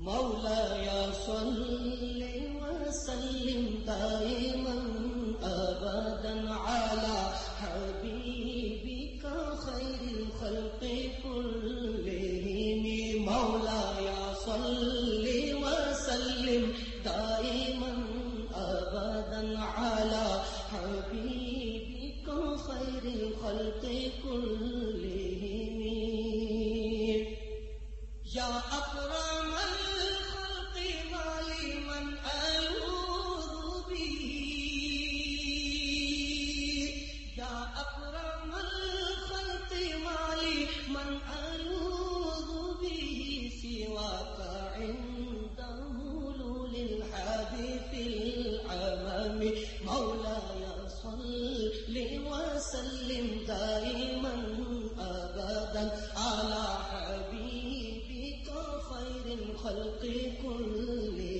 مولاي صل وسلم دائما أبدا على حبيبك خير الخلق كلهم مولاي صل وسلم دائما أبدا على حبيبك خير الخلق كلهم يا أكرم الخلق ما لمن ألوذ به سواك عند مولول الحديث العمام مولاي صل وسلم دائما على حبيبك خير الخلق كلهم.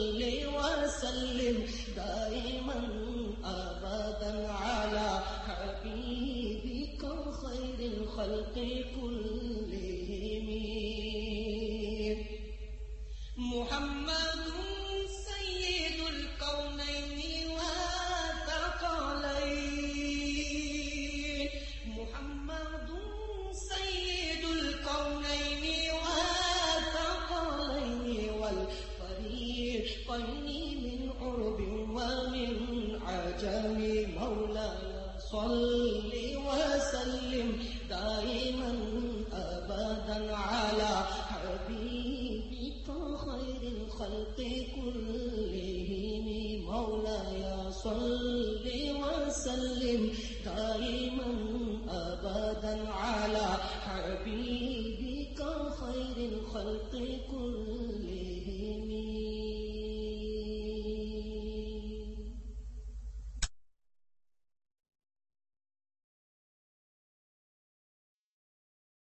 والفريقين من عرب ومن عجم مولاي صل وسلم دائما أبدا على حبيبك خير الخلق كلهم مولاي صل وسلم دائما أبدا على